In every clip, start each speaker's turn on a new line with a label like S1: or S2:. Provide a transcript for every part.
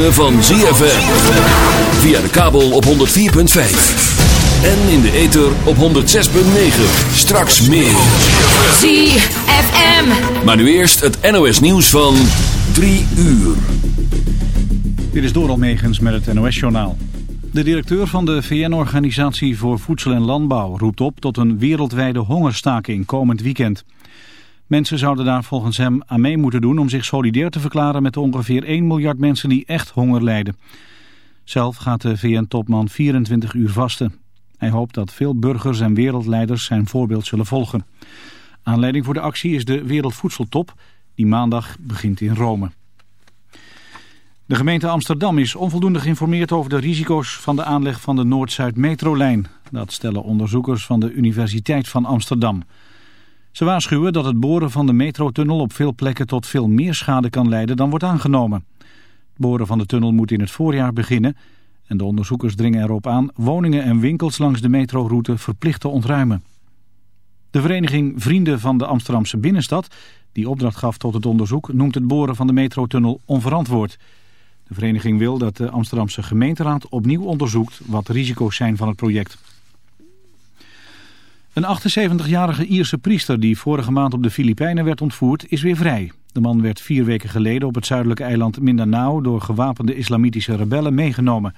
S1: ritme van ZFM. Via de kabel op 104.5. En in de ether op 106.9. Straks meer.
S2: ZFM.
S1: Maar nu eerst het NOS nieuws van 3 uur.
S3: Dit is Doral Megens met het NOS-journaal. De directeur van de VN-organisatie voor Voedsel en Landbouw roept op tot een wereldwijde hongerstaking komend weekend. Mensen zouden daar volgens hem aan mee moeten doen om zich solidair te verklaren met de ongeveer 1 miljard mensen die echt honger lijden. Zelf gaat de VN-topman 24 uur vasten. Hij hoopt dat veel burgers en wereldleiders zijn voorbeeld zullen volgen. Aanleiding voor de actie is de Wereldvoedseltop die maandag begint in Rome. De gemeente Amsterdam is onvoldoende geïnformeerd over de risico's van de aanleg van de Noord-Zuid-metrolijn. Dat stellen onderzoekers van de Universiteit van Amsterdam. Ze waarschuwen dat het boren van de metrotunnel op veel plekken tot veel meer schade kan leiden dan wordt aangenomen. Het boren van de tunnel moet in het voorjaar beginnen en de onderzoekers dringen erop aan woningen en winkels langs de metroroute verplicht te ontruimen. De vereniging Vrienden van de Amsterdamse Binnenstad, die opdracht gaf tot het onderzoek, noemt het boren van de metrotunnel onverantwoord. De vereniging wil dat de Amsterdamse gemeenteraad opnieuw onderzoekt wat de risico's zijn van het project. Een 78-jarige Ierse priester die vorige maand op de Filipijnen werd ontvoerd is weer vrij. De man werd vier weken geleden op het zuidelijke eiland Mindanao door gewapende islamitische rebellen meegenomen.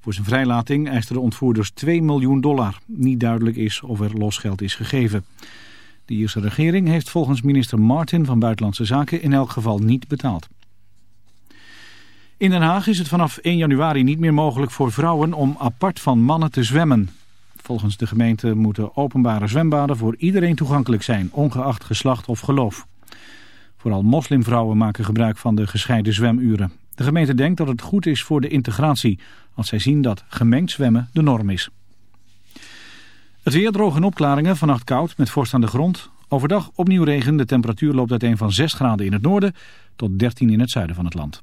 S3: Voor zijn vrijlating eisten de ontvoerders 2 miljoen dollar. Niet duidelijk is of er losgeld is gegeven. De Ierse regering heeft volgens minister Martin van Buitenlandse Zaken in elk geval niet betaald. In Den Haag is het vanaf 1 januari niet meer mogelijk voor vrouwen om apart van mannen te zwemmen. Volgens de gemeente moeten openbare zwembaden voor iedereen toegankelijk zijn, ongeacht geslacht of geloof. Vooral moslimvrouwen maken gebruik van de gescheiden zwemuren. De gemeente denkt dat het goed is voor de integratie, als zij zien dat gemengd zwemmen de norm is. Het weer droog en opklaringen, vannacht koud met vorst aan de grond. Overdag opnieuw regen, de temperatuur loopt uiteen van 6 graden in het noorden tot 13 in het zuiden van het land.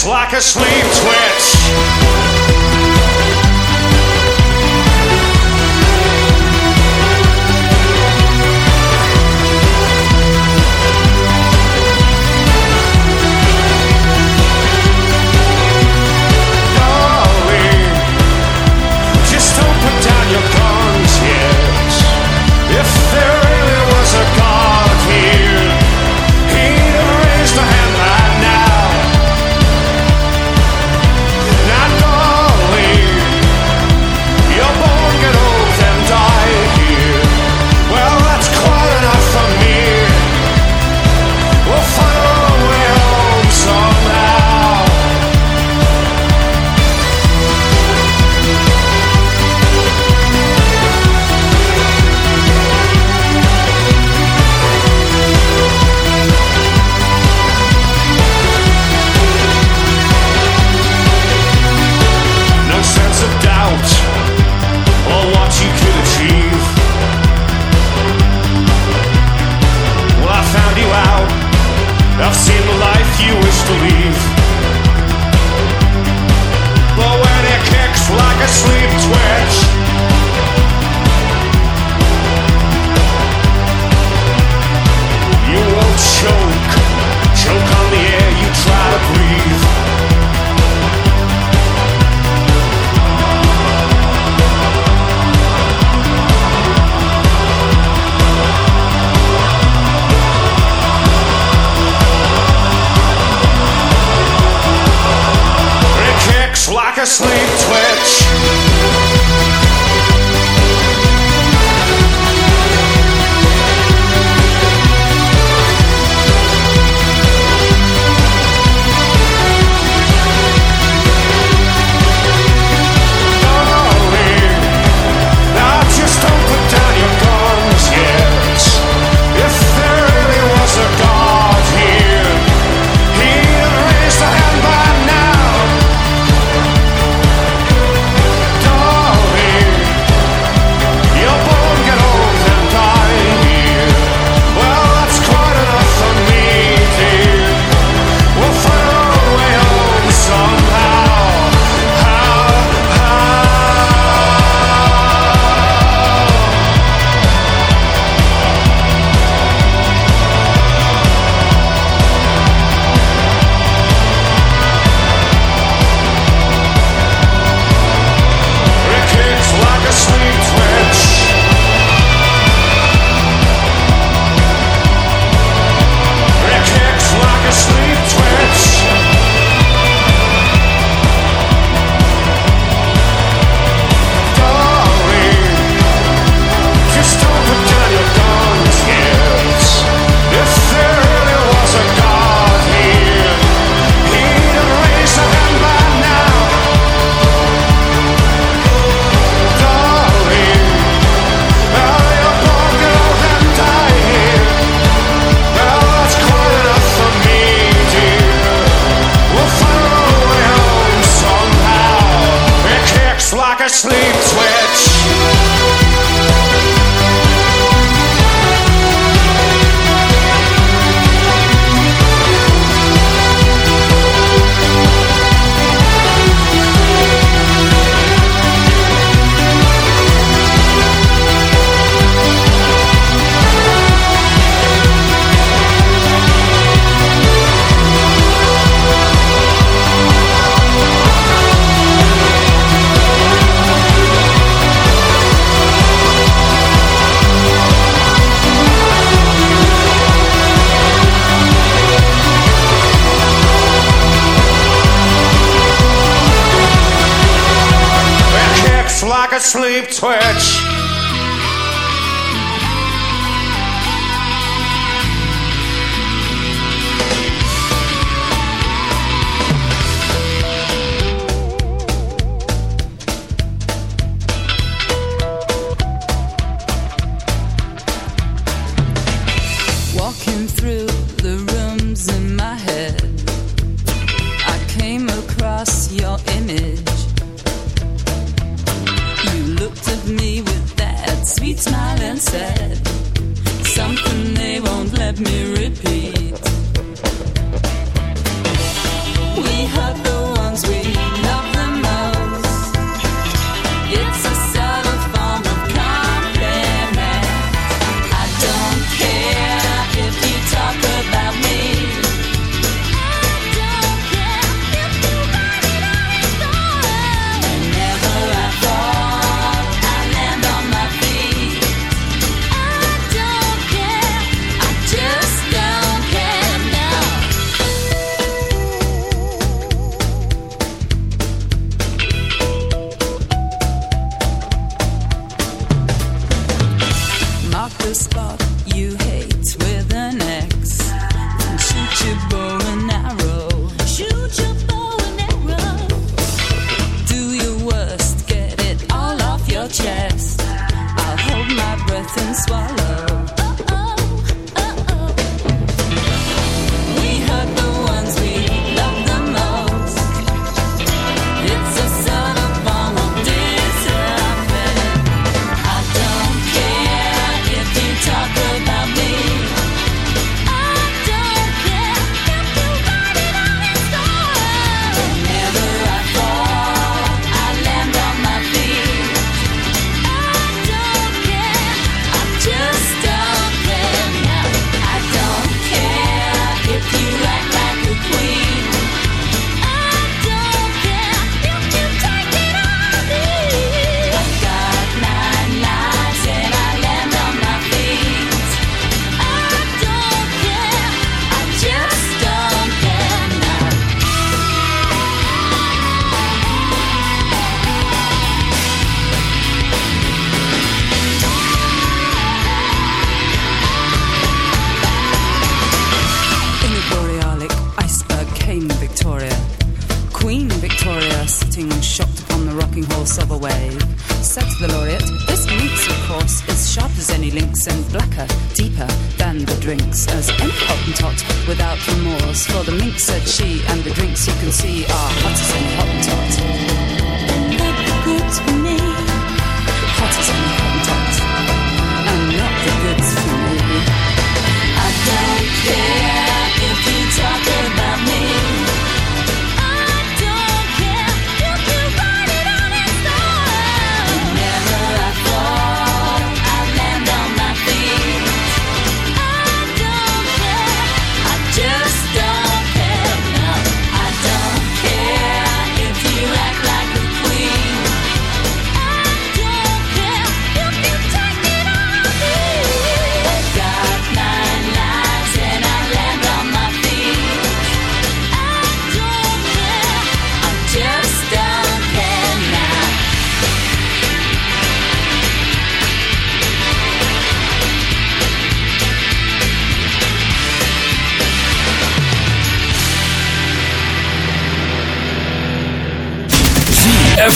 S4: It kicks like a sleep twitch.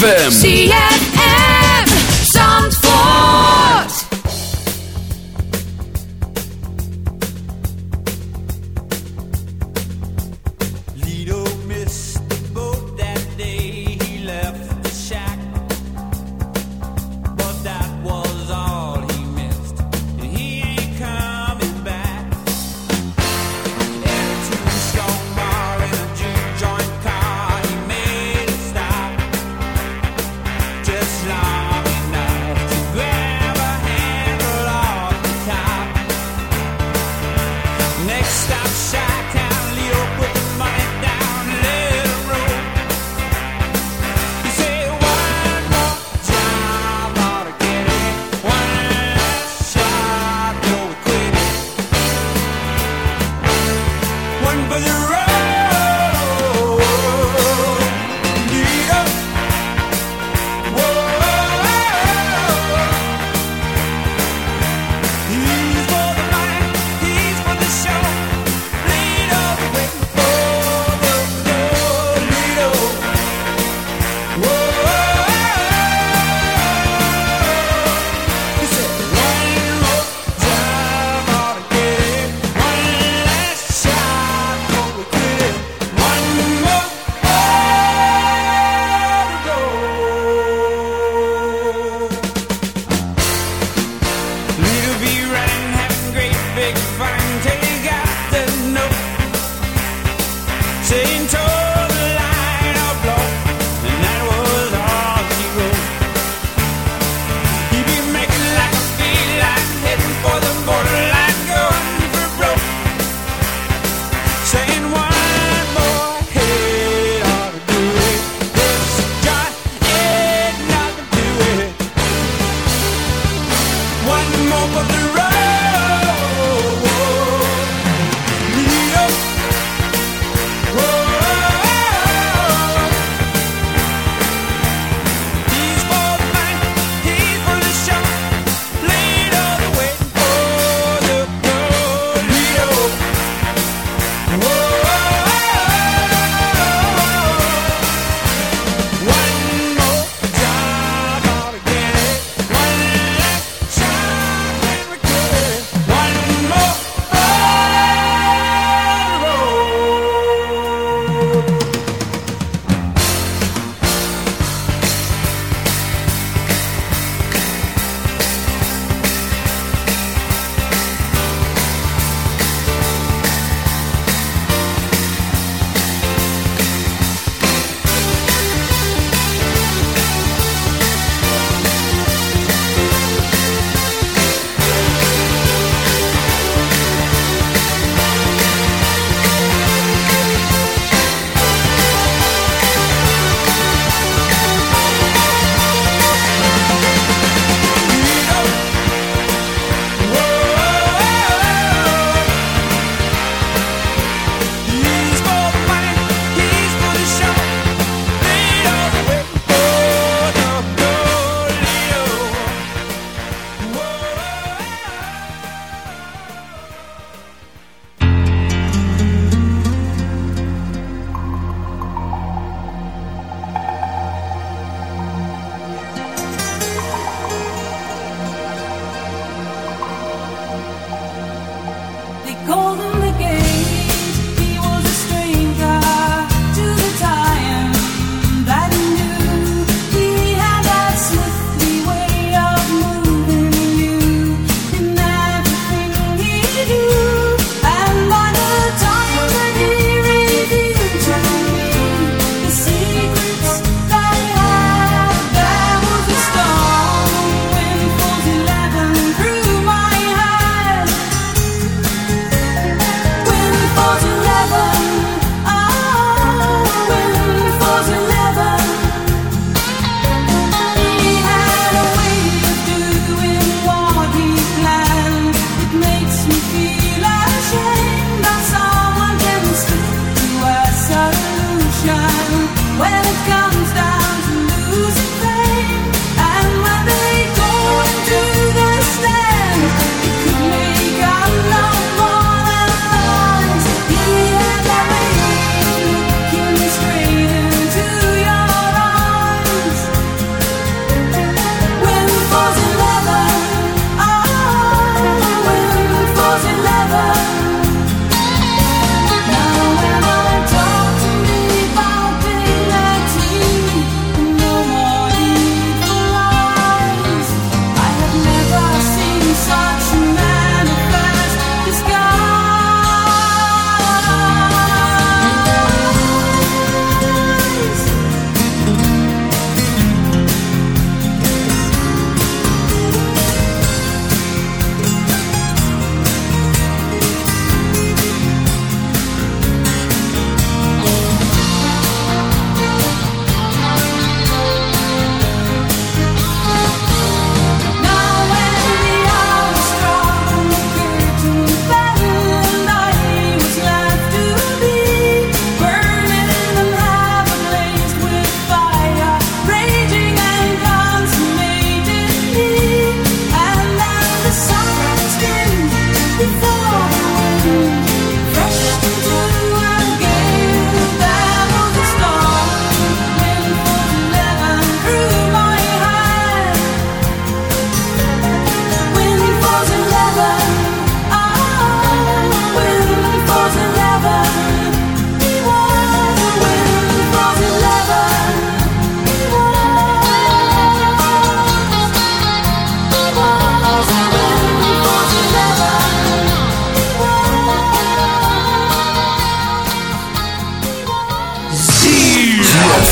S1: ZFM.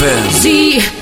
S2: ZFM.
S1: ZFM.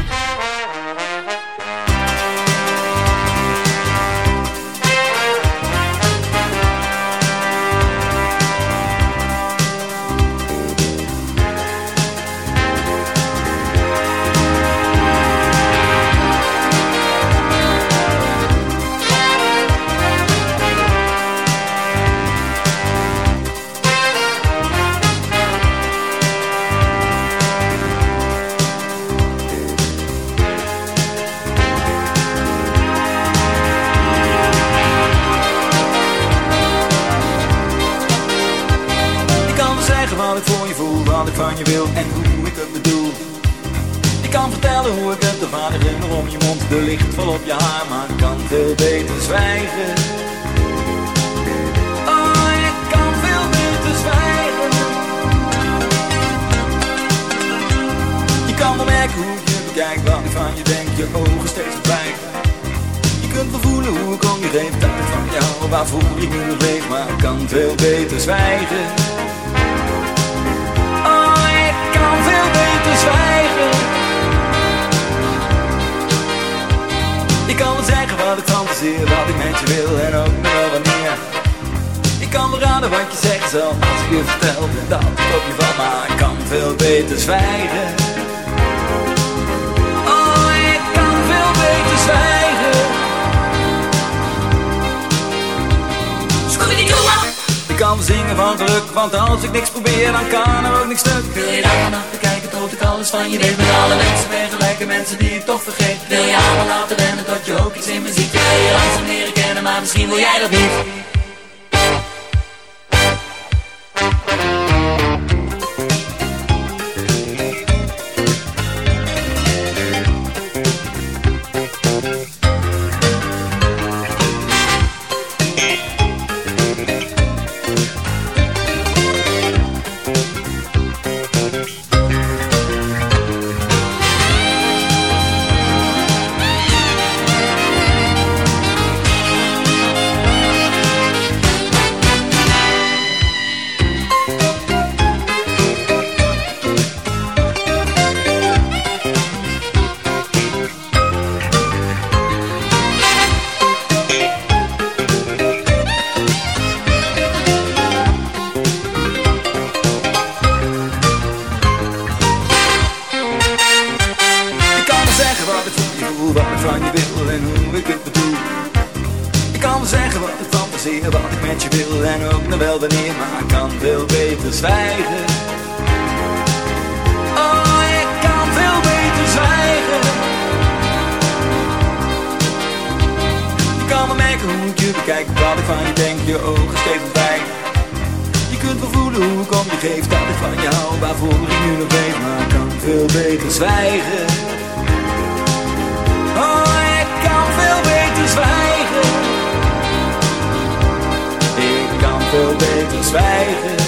S5: Waarvoor ik nu leef, maar kan veel beter zwijgen. Oh, ik kan veel beter zwijgen. Ik kan wel zeggen wat ik fantaseer, wat ik met je wil en ook nog wel wanneer. Ik kan wel raden wat je zeggen zal als ik je vertel dat ik op je maar ik kan veel beter zwijgen. Zingen van geluk, want als ik niks probeer, dan kan er ook niks stuk. Wil je daar vanaf kijken tot ik alles van je weet? Met alle mensen ben gelijke mensen die ik toch vergeet. Wil je allemaal laten rennen tot je ook iets in muziek? Wil je langzaam leren kennen, maar misschien wil jij dat niet. Wat ik van je wil en hoe ik het bedoel. Ik kan zeggen wat ik fantaseer, wat ik met je wil en ook nog wel wanneer, maar ik kan veel beter zwijgen. Oh, ik kan veel beter zwijgen. Je kan wel merken hoe je bekijk, wat ik van je denk, je ogen steeds bij. Je kunt wel voelen hoe ik om je geef, dat ik van je hou, waarvoor ik nu nog leef, maar ik kan veel beter zwijgen. Oh, ik kan veel beter zwijgen. Ik kan veel beter zwijgen.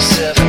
S6: Seven.